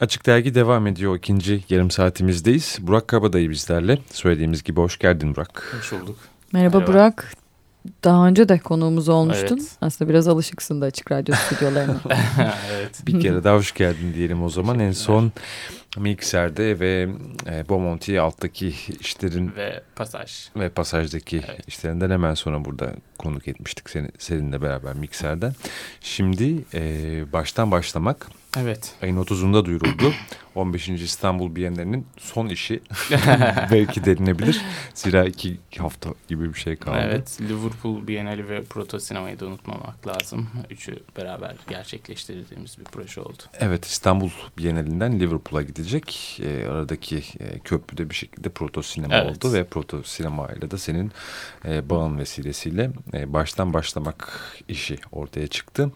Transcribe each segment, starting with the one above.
Açık Dergi devam ediyor. ikinci yarım saatimizdeyiz. Burak Kabadayı bizlerle. Söylediğimiz gibi hoş geldin Burak. Hoş bulduk. Merhaba, Merhaba. Burak. Daha önce de konuğumuz olmuştun. Evet. Aslında biraz alışıksın da Açık Radyo stüdyolarına. evet. Bir kere daha hoş geldin diyelim o zaman. En son Mikser'de ve e, Bomonti alttaki işlerin ve pasaj ve pasajdaki evet. işlerinden hemen sonra burada konuk etmiştik seni seninle beraber Mikser'den. Şimdi e, baştan başlamak. Evet. Ayın 30'unda duyuruldu. 15. İstanbul Bienalinin son işi belki denilebilir. Zira iki hafta gibi bir şey kaldı. Evet. Liverpool Bienali ve Proto Sinema'yı da unutmamak lazım. Üçü beraber gerçekleştirdiğimiz bir proje oldu. Evet. İstanbul Bienalinden Liverpool'a gidecek. E, aradaki e, köprüde bir şekilde Proto Sinema evet. oldu ve Proto Sinema ile de senin e, bağın vesilesiyle e, baştan başlamak işi ortaya çıktı.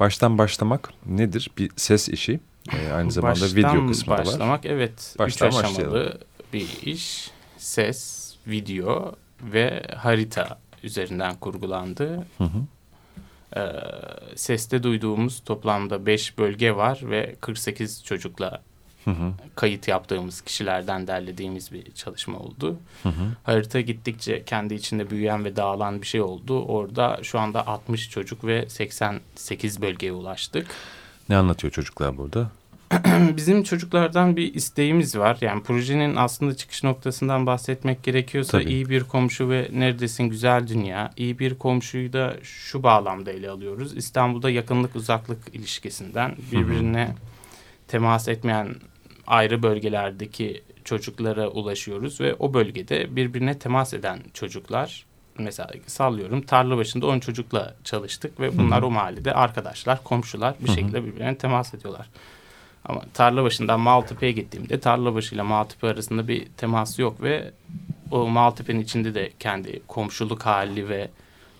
Baştan başlamak nedir? Bir ses işi. Ee, aynı zamanda Baştan video kısmı başlamak, var. Başlamak evet. Baştan üç aşamalı başlayalım. bir iş. Ses, video ve harita üzerinden kurgulandı. Hı hı. Ee, seste duyduğumuz toplamda 5 bölge var ve 48 çocukla hı hı. kayıt yaptığımız kişilerden derlediğimiz bir çalışma oldu. Hı hı. Harita gittikçe kendi içinde büyüyen ve dağılan bir şey oldu. Orada şu anda 60 çocuk ve 88 bölgeye ulaştık. Ne anlatıyor çocuklar burada? Bizim çocuklardan bir isteğimiz var. Yani projenin aslında çıkış noktasından bahsetmek gerekiyorsa Tabii. iyi bir komşu ve neredesin güzel dünya. İyi bir komşuyu da şu bağlamda ele alıyoruz. İstanbul'da yakınlık uzaklık ilişkisinden birbirine temas etmeyen ayrı bölgelerdeki çocuklara ulaşıyoruz ve o bölgede birbirine temas eden çocuklar mesela sallıyorum tarla başında 10 çocukla çalıştık ve bunlar Hı-hı. o mahallede arkadaşlar, komşular bir Hı-hı. şekilde birbirine temas ediyorlar. Ama tarla başından Maltepe'ye gittiğimde tarla başıyla Maltepe arasında bir temas yok ve o Maltepe'nin içinde de kendi komşuluk hali ve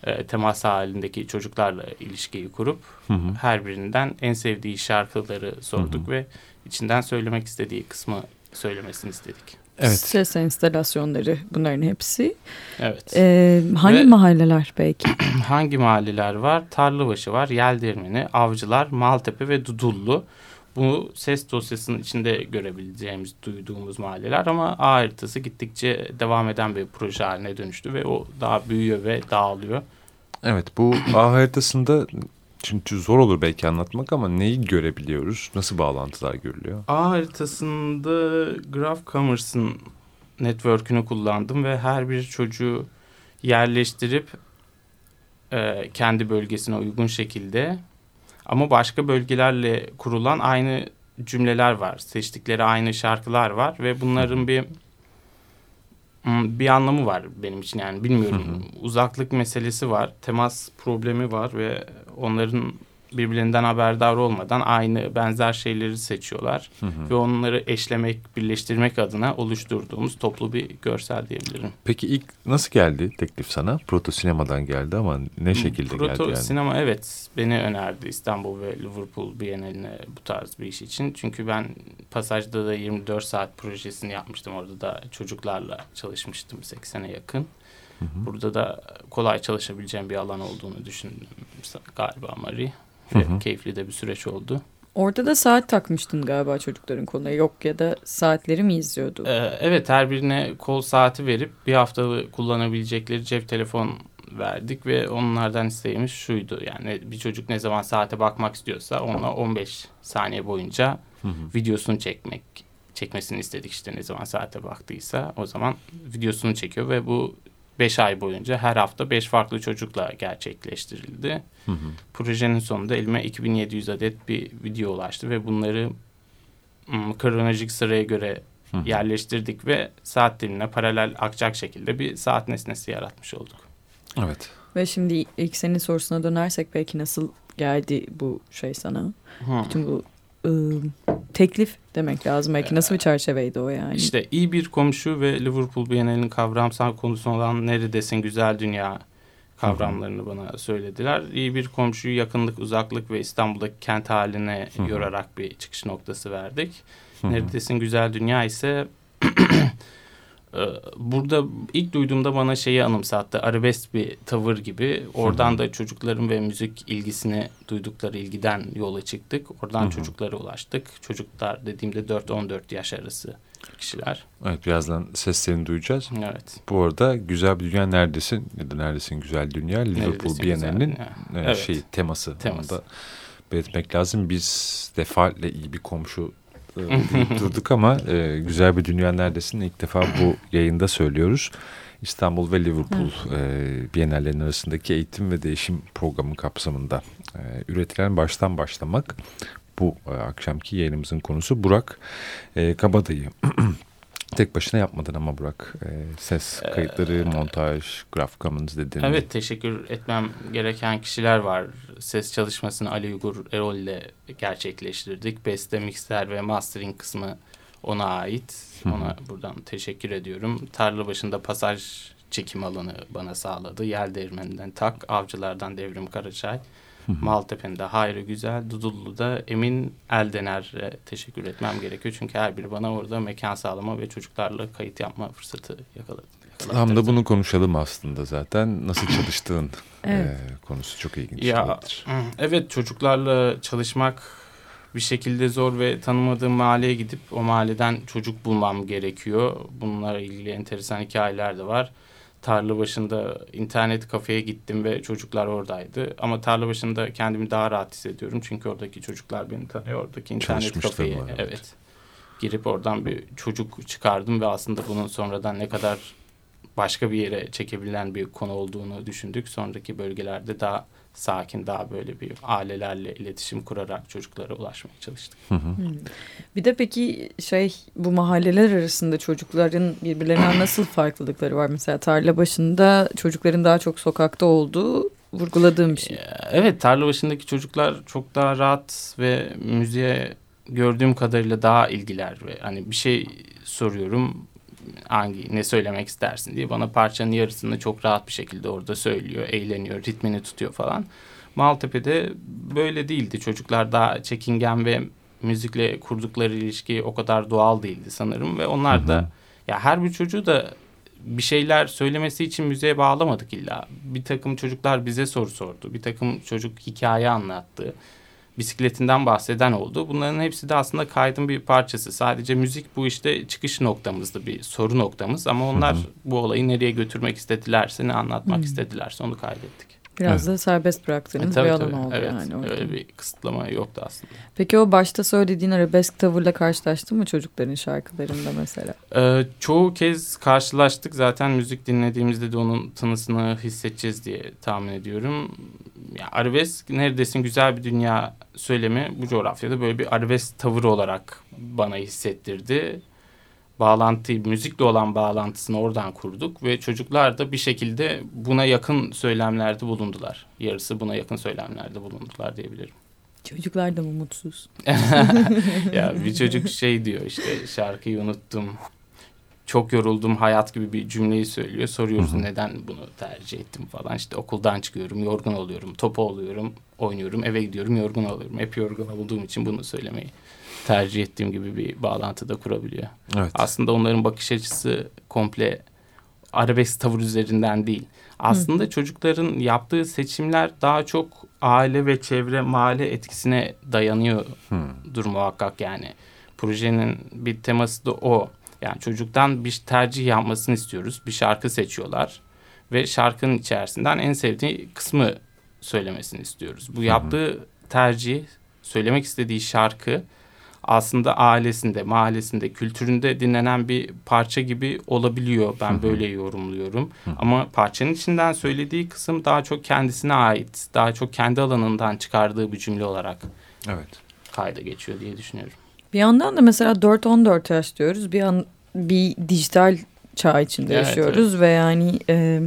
e, temas halindeki çocuklarla ilişkiyi kurup hı hı. her birinden en sevdiği şarkıları sorduk hı hı. ve içinden söylemek istediği kısmı söylemesini istedik. Evet. Ses enstalasyonları bunların hepsi. Evet. Ee, hangi Ve mahalleler belki? hangi mahalleler var? Tarlabaşı var, Yeldirmeni, Avcılar, Maltepe ve Dudullu. Bu ses dosyasının içinde görebileceğimiz, duyduğumuz mahalleler ama ağ haritası gittikçe devam eden bir proje haline dönüştü ve o daha büyüyor ve dağılıyor. Evet bu ağ haritasında çünkü zor olur belki anlatmak ama neyi görebiliyoruz? Nasıl bağlantılar görülüyor? A haritasında Graph Commerce'ın network'ünü kullandım ve her bir çocuğu yerleştirip e, kendi bölgesine uygun şekilde ama başka bölgelerle kurulan aynı cümleler var. Seçtikleri aynı şarkılar var ve bunların bir bir anlamı var benim için yani bilmiyorum. Uzaklık meselesi var, temas problemi var ve onların birbirlerinden haberdar olmadan aynı benzer şeyleri seçiyorlar. Hı hı. Ve onları eşlemek, birleştirmek adına oluşturduğumuz toplu bir görsel diyebilirim. Peki ilk nasıl geldi teklif sana? Proto Sinema'dan geldi ama ne şekilde Proto geldi yani? Proto Sinema evet beni önerdi İstanbul ve Liverpool Biennaline bu tarz bir iş için. Çünkü ben Pasaj'da da 24 saat projesini yapmıştım. Orada da çocuklarla çalışmıştım 80'e yakın. Hı hı. Burada da kolay çalışabileceğim bir alan olduğunu düşündüm galiba Marie. Hı hı. Keyifli de bir süreç oldu. Orada da saat takmıştın galiba çocukların koluna. Yok ya da saatleri mi izliyordu? Ee, evet her birine kol saati verip bir hafta kullanabilecekleri cep telefon verdik ve onlardan isteğimiz şuydu. Yani bir çocuk ne zaman saate bakmak istiyorsa ona 15 saniye boyunca hı hı. videosunu çekmek çekmesini istedik işte ne zaman saate baktıysa o zaman videosunu çekiyor ve bu 5 ay boyunca her hafta 5 farklı çocukla gerçekleştirildi. Hı hı. Projenin sonunda elime 2700 adet bir video ulaştı ve bunları kronolojik sıraya göre hı hı. yerleştirdik ve saat dilimine paralel akacak şekilde bir saat nesnesi yaratmış olduk. Evet. Ve şimdi ilk senin sorusuna dönersek belki nasıl geldi bu şey sana? Hı. Bütün bu ıı, teklif demek lazım. Belki nasıl bir çerçeveydi o yani? İşte iyi bir komşu ve Liverpool Bienali'nin kavramsal konusu olan neredesin güzel dünya kavramlarını bana söylediler. İyi bir komşuyu yakınlık, uzaklık ve İstanbul'daki kent haline yorarak bir çıkış noktası verdik. Neredesin güzel dünya ise Ee, burada ilk duyduğumda bana şeyi anımsattı. Arabesk bir tavır gibi. Oradan da çocukların ve müzik ilgisini duydukları ilgiden yola çıktık. Oradan Hı-hı. çocuklara ulaştık. Çocuklar dediğimde 4-14 yaş arası kişiler. Evet birazdan seslerini duyacağız. Evet. Bu arada Güzel Bir Dünya Neredesin ya da Neredesin Güzel Dünya Liverpool Bienalinin e, evet. şey teması. teması. Onu da belirtmek lazım. Biz defaatle iyi bir komşu e, durduk ama e, Güzel Bir Dünya Neredesin ilk defa bu yayında söylüyoruz. İstanbul ve Liverpool e, Bienallerinin arasındaki eğitim ve değişim programı kapsamında e, üretilen baştan başlamak bu e, akşamki yayınımızın konusu Burak e, Kabadayı. Tek başına yapmadın ama Burak. E, ses ee, kayıtları, ee, montaj, Graph Commons dediğin. Evet teşekkür etmem gereken kişiler var. Ses çalışmasını Ali Uygur Erol ile gerçekleştirdik. Beste, mixler ve mastering kısmı ona ait. Ona buradan teşekkür ediyorum. Tarla başında pasaj çekim alanı bana sağladı. Yel değirmeninden tak, avcılardan devrim Karaçay. Maltepe'nde Hayri Güzel, Dudullu'da Emin Eldener'e teşekkür etmem gerekiyor. Çünkü her biri bana orada mekan sağlama ve çocuklarla kayıt yapma fırsatı yakaladı. Tam da bunu konuşalım aslında zaten. Nasıl çalıştığın evet. e, konusu çok ilginç. Ya, evet çocuklarla çalışmak bir şekilde zor ve tanımadığım mahalleye gidip o mahalleden çocuk bulmam gerekiyor. Bunlarla ilgili enteresan hikayeler de var tarla başında internet kafeye gittim ve çocuklar oradaydı. Ama tarla başında kendimi daha rahat hissediyorum. Çünkü oradaki çocuklar beni tanıyor. Oradaki internet kafeye evet. evet girip oradan bir çocuk çıkardım ve aslında bunun sonradan ne kadar başka bir yere çekebilen bir konu olduğunu düşündük. Sonraki bölgelerde daha sakin daha böyle bir ailelerle iletişim kurarak çocuklara ulaşmaya çalıştık. Hı hı. Bir de peki şey bu mahalleler arasında çocukların birbirlerinden nasıl farklılıkları var? Mesela tarla başında çocukların daha çok sokakta olduğu vurguladığım bir şey. Evet tarla başındaki çocuklar çok daha rahat ve müziğe gördüğüm kadarıyla daha ilgiler ve hani bir şey soruyorum hangi ne söylemek istersin diye bana parçanın yarısını çok rahat bir şekilde orada söylüyor, eğleniyor, ritmini tutuyor falan. Maltepe'de böyle değildi. Çocuklar daha çekingen ve müzikle kurdukları ilişki o kadar doğal değildi sanırım ve onlar Hı -hı. da ya her bir çocuğu da bir şeyler söylemesi için müziğe bağlamadık illa. Bir takım çocuklar bize soru sordu. Bir takım çocuk hikaye anlattı bisikletinden bahseden oldu. Bunların hepsi de aslında kaydın bir parçası. Sadece müzik bu işte çıkış noktamızdı bir soru noktamız ama onlar hı hı. bu olayı nereye götürmek istedilerse ne anlatmak hı. istedilerse onu kaydettik. Biraz evet. da serbest bıraktığınız e, tabii, bir alan tabii. oldu evet, yani. Orada. Öyle bir kısıtlama yoktu aslında. Peki o başta söylediğin arabesk tavırla karşılaştın mı çocukların şarkılarında mesela? Ee, çoğu kez karşılaştık. Zaten müzik dinlediğimizde de onun tınısını hissedeceğiz diye tahmin ediyorum. Ya, arabesk neredesin güzel bir dünya söylemi bu coğrafyada böyle bir arabesk tavır olarak bana hissettirdi bağlantıyı, müzikle olan bağlantısını oradan kurduk ve çocuklar da bir şekilde buna yakın söylemlerde bulundular. Yarısı buna yakın söylemlerde bulundular diyebilirim. Çocuklar da mı mutsuz? ya bir çocuk şey diyor işte şarkıyı unuttum. Çok yoruldum hayat gibi bir cümleyi söylüyor. Soruyoruz neden bunu tercih ettim falan. İşte okuldan çıkıyorum, yorgun oluyorum, topu oluyorum, oynuyorum, eve gidiyorum, yorgun oluyorum. Hep yorgun olduğum için bunu söylemeyi tercih ettiğim gibi bir bağlantı da kurabiliyor. Evet. Aslında onların bakış açısı komple arabesk tavır üzerinden değil. Aslında Hı. çocukların yaptığı seçimler daha çok aile ve çevre mahalle etkisine dayanıyor dur muhakkak yani. Projenin bir teması da o. Yani çocuktan bir tercih yapmasını istiyoruz. Bir şarkı seçiyorlar ve şarkının içerisinden en sevdiği kısmı söylemesini istiyoruz. Bu yaptığı tercih, söylemek istediği şarkı aslında ailesinde, mahallesinde, kültüründe dinlenen bir parça gibi olabiliyor. Ben Hı-hı. böyle yorumluyorum. Hı-hı. Ama parçanın içinden söylediği kısım daha çok kendisine ait, daha çok kendi alanından çıkardığı bir cümle olarak evet. kayda geçiyor diye düşünüyorum. Bir yandan da mesela 4-14 yaş diyoruz. Bir an bir dijital çağ içinde evet, yaşıyoruz evet. ve yani e,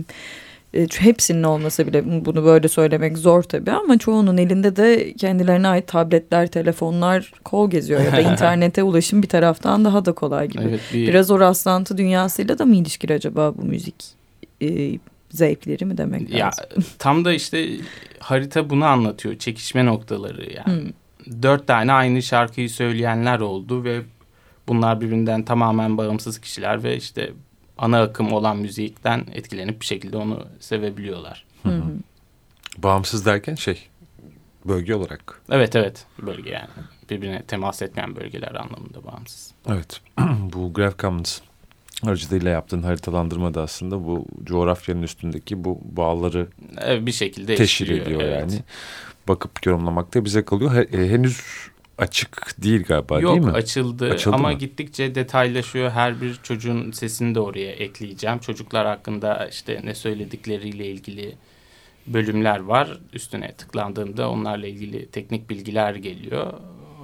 e, hepsinin olmasa bile bunu böyle söylemek zor tabii ama çoğunun elinde de kendilerine ait tabletler, telefonlar kol geziyor ya da internete ulaşım bir taraftan daha da kolay gibi. Evet, bir... Biraz o rastlantı dünyasıyla da mı ilişkili acaba bu müzik e, zevkleri mi demek lazım? Ya tam da işte harita bunu anlatıyor. Çekişme noktaları yani. Hmm. Dört tane aynı şarkıyı söyleyenler oldu ve bunlar birbirinden tamamen bağımsız kişiler ve işte ana akım olan müzikten etkilenip bir şekilde onu sevebiliyorlar. Hı hı. Bağımsız derken şey bölge olarak. Evet evet bölge yani birbirine temas etmeyen bölgeler anlamında bağımsız. Evet bu Graph Commons aracılığıyla yaptığın haritalandırma da aslında bu coğrafyanın üstündeki bu bağları evet, bir şekilde teşhir ediyor evet. yani. Bakıp yorumlamak da bize kalıyor. E, henüz açık değil galiba Yok, değil mi? Yok açıldı, açıldı ama mı? gittikçe detaylaşıyor. Her bir çocuğun sesini de oraya ekleyeceğim. Çocuklar hakkında işte ne söyledikleriyle ilgili bölümler var. Üstüne tıklandığında onlarla ilgili teknik bilgiler geliyor.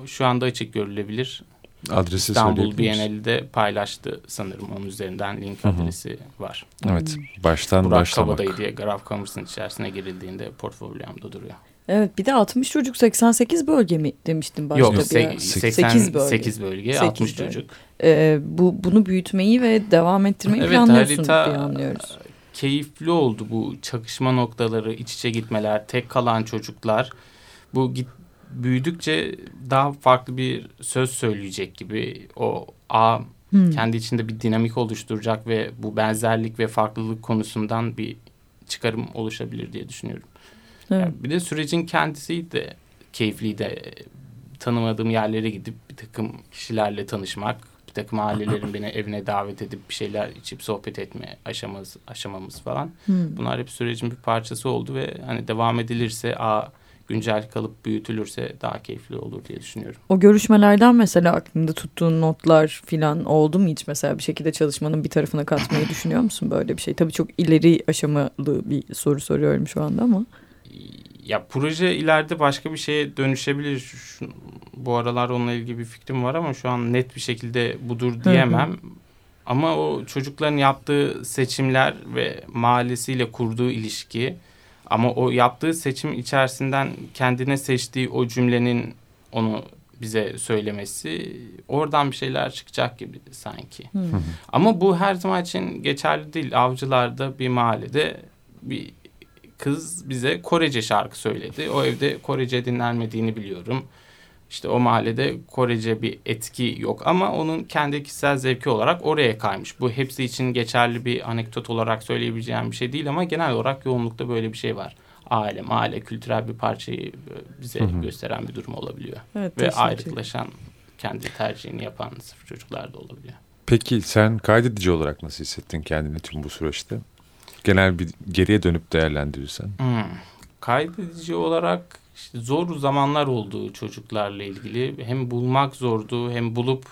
Şu anda açık görülebilir. Adresi İstanbul Bienali'de paylaştı sanırım onun üzerinden link adresi var. Evet baştan Burak başlamak. Burak Kabadayı diye Graf Commerce'ın içerisine girildiğinde portfolyomda duruyor. Evet bir de 60 çocuk 88 bölge mi demiştin başta? Yok bir 88 bölge. 8 bölge 8 60 bölge. çocuk. Ee, bu bunu büyütmeyi ve devam ettirmeyi evet, planlıyorsun harita, diye anlıyoruz. Keyifli oldu bu çakışma noktaları, iç içe gitmeler, tek kalan çocuklar. Bu git, büyüdükçe daha farklı bir söz söyleyecek gibi o A hmm. kendi içinde bir dinamik oluşturacak ve bu benzerlik ve farklılık konusundan bir çıkarım oluşabilir diye düşünüyorum. Evet. Yani bir de sürecin kendisi de keyifliydi. Tanımadığım yerlere gidip bir takım kişilerle tanışmak, bir takım ailelerin beni evine davet edip bir şeyler içip sohbet etme aşamamız, aşamamız falan. Hmm. Bunlar hep sürecin bir parçası oldu ve hani devam edilirse a güncel kalıp büyütülürse daha keyifli olur diye düşünüyorum. O görüşmelerden mesela aklında tuttuğun notlar filan oldu mu hiç mesela bir şekilde çalışmanın bir tarafına katmayı düşünüyor musun böyle bir şey? Tabii çok ileri aşamalı bir soru soruyorum şu anda ama ya proje ileride başka bir şeye dönüşebilir. Şu, bu aralar onunla ilgili bir fikrim var ama şu an net bir şekilde budur diyemem. Hı hı. Ama o çocukların yaptığı seçimler ve mahallesiyle kurduğu ilişki ama o yaptığı seçim içerisinden kendine seçtiği o cümlenin onu bize söylemesi oradan bir şeyler çıkacak gibi sanki. Hı hı. Ama bu her zaman için geçerli değil. Avcılarda bir mahallede bir kız bize Korece şarkı söyledi. O evde Korece dinlenmediğini biliyorum. İşte o mahallede Korece bir etki yok ama onun kendi kişisel zevki olarak oraya kaymış. Bu hepsi için geçerli bir anekdot olarak söyleyebileceğim bir şey değil ama genel olarak yoğunlukta böyle bir şey var. Aile, mahalle, kültürel bir parçayı bize hı hı. gösteren bir durum olabiliyor. Evet, Ve ayrıklaşan, kendi tercihini yapan sıfır çocuklar da olabiliyor. Peki sen kaydedici olarak nasıl hissettin kendini tüm bu süreçte? genel bir geriye dönüp değerlendirirsen? Hmm. Kaydedici olarak işte zor zamanlar oldu çocuklarla ilgili. Hem bulmak zordu hem bulup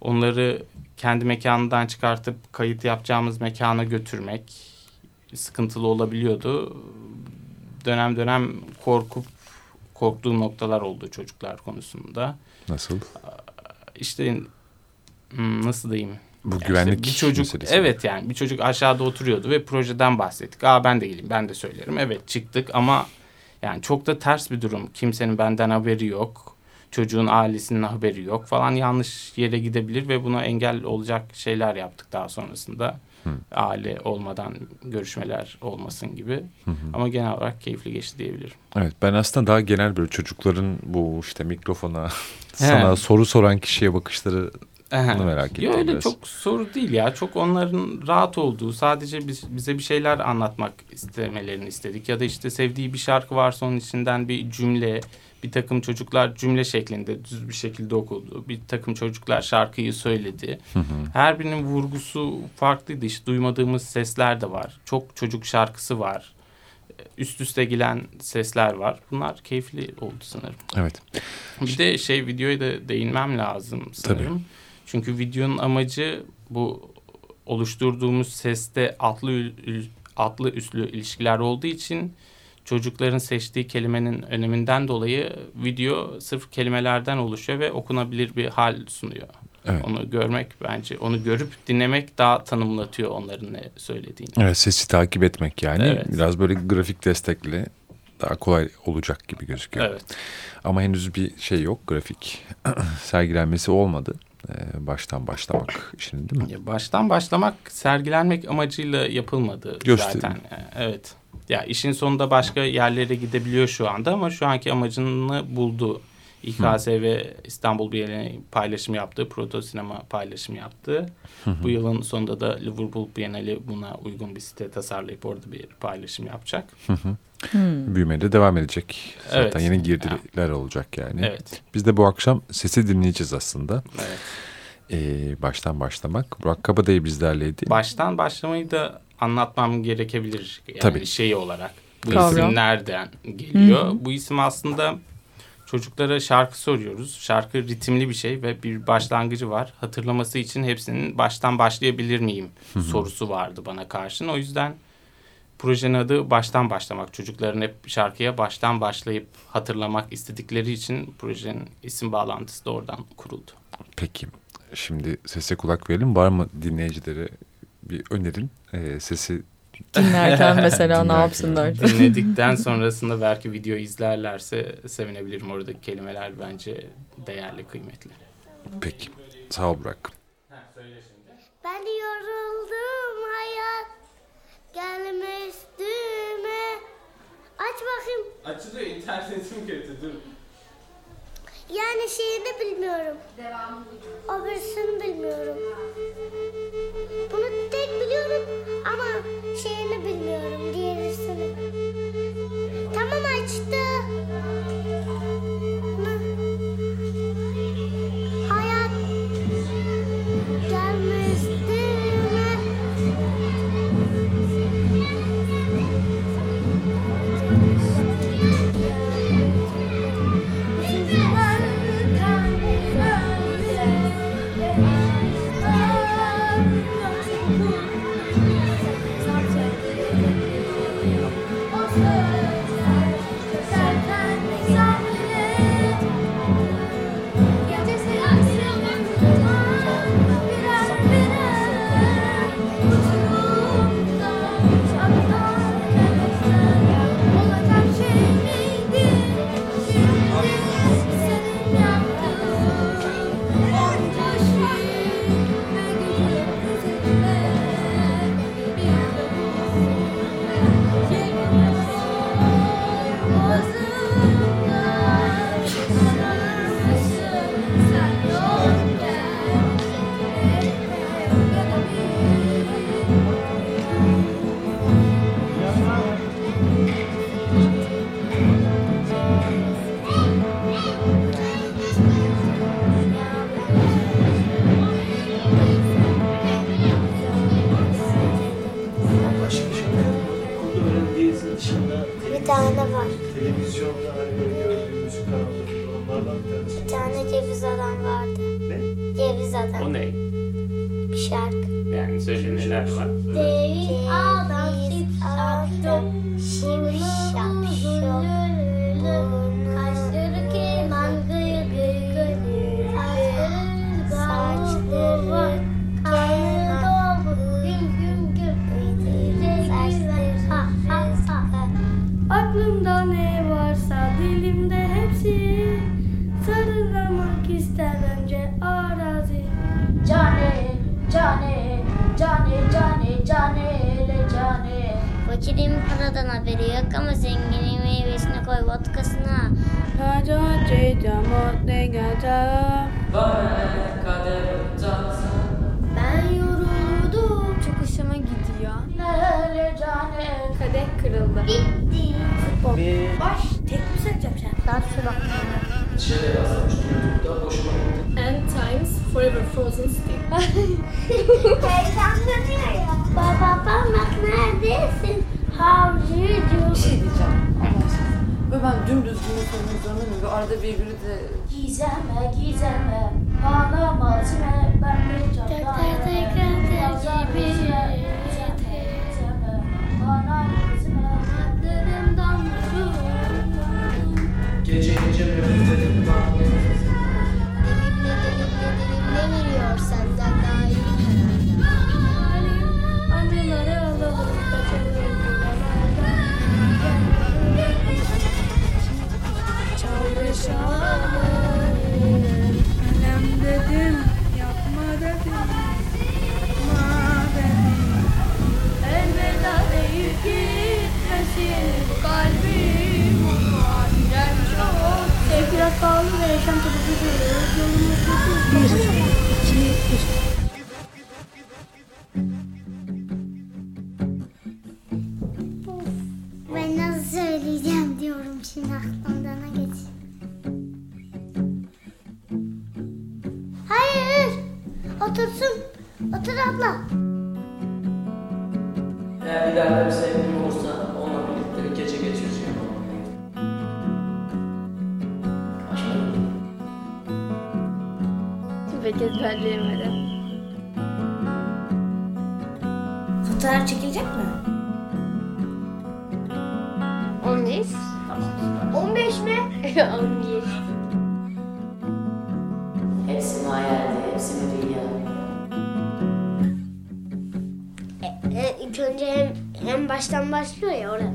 onları kendi mekanından çıkartıp kayıt yapacağımız mekana götürmek sıkıntılı olabiliyordu. Dönem dönem korkup korktuğum noktalar oldu çocuklar konusunda. Nasıl? İşte hmm, nasıl diyeyim? Bu yani güvenlik işte bir çocuk meselesi. evet yani bir çocuk aşağıda oturuyordu ve projeden bahsettik. Aa ben de geleyim ben de söylerim. Evet çıktık ama yani çok da ters bir durum. Kimsenin benden haberi yok. Çocuğun ailesinin haberi yok falan yanlış yere gidebilir ve buna engel olacak şeyler yaptık daha sonrasında. Hı. Aile olmadan görüşmeler olmasın gibi. Hı hı. Ama genel olarak keyifli geçti diyebilirim. Evet ben aslında daha genel böyle çocukların bu işte mikrofona sana soru soran kişiye bakışları bunu merak ettim. Yok öyle biraz. çok soru değil ya. Çok onların rahat olduğu sadece biz, bize bir şeyler anlatmak istemelerini istedik. Ya da işte sevdiği bir şarkı varsa onun içinden bir cümle bir takım çocuklar cümle şeklinde düz bir şekilde okudu. Bir takım çocuklar şarkıyı söyledi. Hı hı. Her birinin vurgusu farklıydı. İşte duymadığımız sesler de var. Çok çocuk şarkısı var. Üst üste gelen sesler var. Bunlar keyifli oldu sanırım. Evet. Bir de şey videoya da değinmem lazım sanırım. Tabii. Çünkü videonun amacı bu oluşturduğumuz seste atlı atlı üstlü ilişkiler olduğu için çocukların seçtiği kelimenin öneminden dolayı video sırf kelimelerden oluşuyor ve okunabilir bir hal sunuyor. Evet. Onu görmek bence onu görüp dinlemek daha tanımlatıyor onların ne söylediğini. Evet sesi takip etmek yani evet. biraz böyle grafik destekli daha kolay olacak gibi gözüküyor. Evet. Ama henüz bir şey yok grafik sergilenmesi olmadı. Ee, baştan başlamak işinin değil mi? Baştan başlamak sergilenmek amacıyla yapılmadı Gösterim. zaten. Ee, evet. Ya işin sonunda başka yerlere gidebiliyor şu anda ama şu anki amacını buldu. İKS Hı. ve İstanbul Bienali paylaşım yaptığı, Proto Sinema paylaşım yaptığı. Bu yılın sonunda da Liverpool Bienali buna uygun bir site tasarlayıp orada bir paylaşım yapacak. Hmm. Büyümeye de devam edecek. Zaten evet. yeni girdiler yani. olacak yani. Evet. Biz de bu akşam sesi dinleyeceğiz aslında. Evet. Ee, baştan başlamak. Burak Kabadayı bizlerleydi. Baştan başlamayı da anlatmam gerekebilir. Yani Tabii. şey olarak. Bu Kavram. isim nereden geliyor? Hı-hı. Bu isim aslında çocuklara şarkı soruyoruz. Şarkı ritimli bir şey ve bir başlangıcı var. Hatırlaması için hepsinin baştan başlayabilir miyim Hı-hı. sorusu vardı bana karşın. O yüzden projenin adı baştan başlamak. Çocukların hep şarkıya baştan başlayıp hatırlamak istedikleri için projenin isim bağlantısı da oradan kuruldu. Peki. Şimdi sese kulak verelim. Var mı dinleyicilere bir önerin? Ee, sesi Dinlerken mesela ne yapsınlar? Dinledikten sonrasında belki video izlerlerse sevinebilirim. Oradaki kelimeler bence değerli, kıymetli. Peki. Sağ ol Burak. Ben yoruldum hayat gelme üstüme. Aç bakayım. Açılıyor internetim kötü dur. Yani şeyini bilmiyorum. Devamını O birisini bilmiyorum. Ama şeyini bilmiyorum. Diğerisini. Tamam açtı. zenginin meyvesini koy vodkasına. Hadi hadi damat gata. Ben yoruldum. Çok hoşuma gidiyor. Lale cane. Kadeh kırıldı. Bitti. Futbol. Baş. Tek mi söyleyeceğim sen? Daha sonra. Şeyler yazmış durdukta hoşuma gitti. End times forever frozen still. Heyecanlanıyor ya. Baba bak neredesin? How do you do? Ve ben dümdüz günün sonunu zorundayım ve arada virgülü de... Gizeme, gizeme, ağlamaz ve ben bir çapta... Tekrar tekrar tekrar Otursun. Otur abla. Eğer ileride bir sevgilim olursa onunla birlikte bir gece geçireceğim. Aşkım. Pek ezberleyemedim. Fotoğraf çekilecek mi? 15. 15 mi? 11. baştan başlıyor ya orada.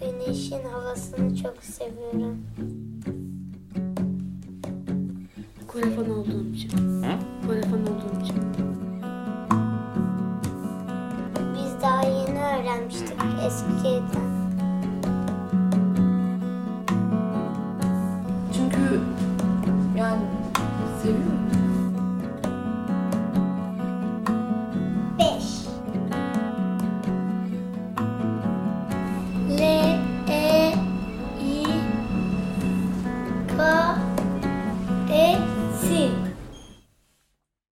Güneşin havasını çok seviyorum. Kolefon olduğum için. Kolefon olduğum için. Biz daha yeni öğrenmiştik eskiden.